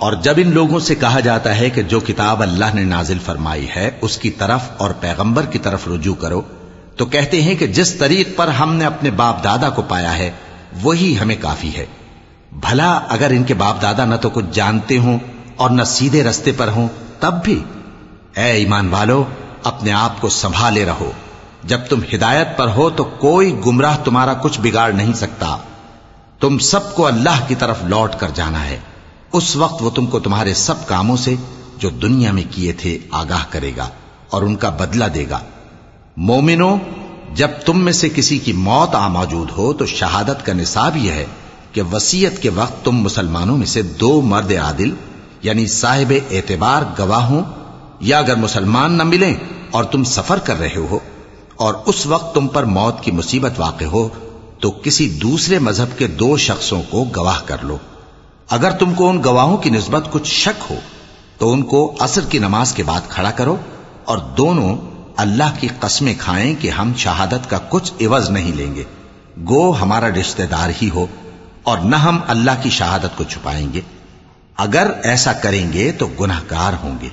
और जब इन लोगों से कहा जाता है कि जो किताब अल्लाह ने नाजिल फरमाई है उसकी तरफ और पैगंबर की तरफ रुजू करो तो कहते हैं कि जिस तरीक पर हमने अपने बाप दादा को पाया है वही हमें काफी है भला अगर इनके बाप दादा न तो कुछ जानते हों और न सीधे रस्ते पर हों, तब भी ए ईमान वालो, अपने आप को संभाले रहो। जब तुम हिदायत पर हो तो कोई गुमराह तुम्हारा कुछ बिगाड़ नहीं सकता। तुम सबको अल्लाह की तरफ़ लौट कर जाना है। उस वक्त वो तुमको तुम्हारे सब कामों से, जो दुनिया में किए थे, आगाह करेगा और उनका बदला देगा। मोमिनो, जब तुम में से किसी की मौत आ मौजूद हो तो शहादत का निसाब यह है कि वसीयत के वक्त तुम मुसलमानों में से दो मर्द आदिल यानी साहिब एतबार गवाहों या अगर मुसलमान न मिलें और तुम सफ़र कर रहे हो और उस वक्त तुम पर मौत की मुसीबत वाक़ हो तो किसी दूसरे मज़हब के दो शख्सों को गवाह कर लो। अगर तुमको उन गवाहों की नस्बत कुछ शक हो तो उनको असर की नमाज़ के बाद खड़ा करो और दोनों अल्लाह की कस्में खाएँ कि हम शहादत का कुछ इवज नहीं लेंगे। गो हमारा रिश्तेदार ही हो और न हम अल्लाह की शहादत को छुपाएँगे। अगर ऐसा करेंगे तो गुनाहगार होंगे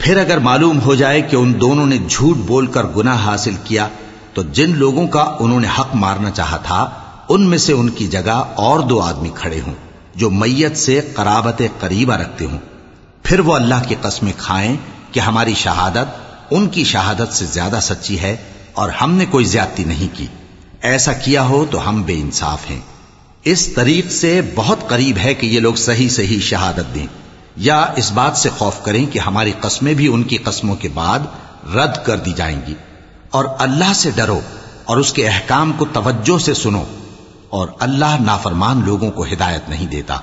फिर अगर मालूम हो जाए कि उन दोनों ने झूठ बोलकर गुनाह हासिल किया तो जिन लोगों का उन्होंने हक मारना चाहा था उनमें से उनकी जगह और दो आदमी खड़े हों जो मैयत से कराबत करीबा रखते हों। फिर वो अल्लाह की कस्में खाएँ कि हमारी शहादत उनकी शहादत से ज़्यादा सच्ची है और हमने कोई ज्यादती नहीं की। ऐसा किया हो तो हम बे इंसाफ हैं। इस तरीक से बहुत करीब है कि ये लोग सही सही शहादत दें। या इस बात से खौफ करें कि हमारी कस्में भी उनकी कस्मों के बाद रद्द कर दी जाएँगी। और अल्लाह से डरो और उसके अहकाम को तवज्जो से सुनो। और अल्लाह नाफरमान लोगों को हिदायत नहीं देता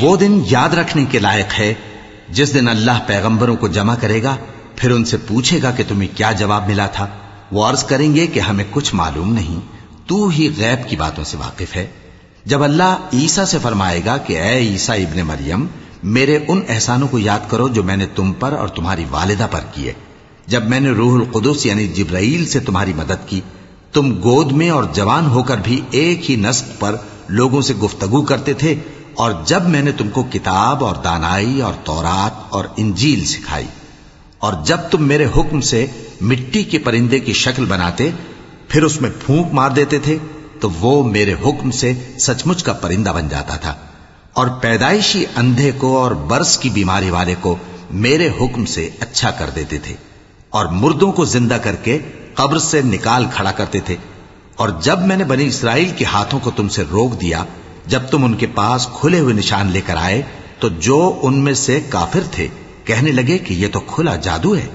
वो दिन याद रखने के लायक है जिस दिन अल्लाह पैगंबरों को जमा करेगा फिर उनसे पूछेगा कि तुम्हें क्या जवाब मिला था वो अर्ज करेंगे कि हमें कुछ मालूम नहीं तू ही गैब की बातों से वाकिफ है जब अल्लाह ईसा से फरमाएगा कि ए ईसा इब्ने मरियम, मेरे उन एहसानों को याद करो जो मैंने तुम पर और तुम्हारी वालिदा पर किए। जब मैंने रूहुल कुदुस यानी जिब्राइल से तुम्हारी मदद की, तुम गोद में और जवान होकर भी एक ही नस्क पर लोगों से गुफ्तगु करते थे और जब मैंने तुमको किताब और दानाई और तौरात और इंजील सिखाई, और जब तुम मेरे हुक्म से मिट्टी के परिंदे की शक्ल बनाते, फिर उसमें फूंक मार देते थे तो वो मेरे हुक्म से सचमुच का परिंदा बन जाता था। और पैदाइशी अंधे को और बर्स की बीमारी वाले को मेरे हुक्म से अच्छा कर देते थे। और मुर्दों को ज़िंदा करके कब्र से निकाल खड़ा करते थे। और जब मैंने बनी इसराइल के हाथों को तुमसे रोक दिया, जब तुम उनके पास खुले हुए निशान लेकर आए तो जो उनमें से काफिर थे, कहने लगे कि यह तो खुला जादू है।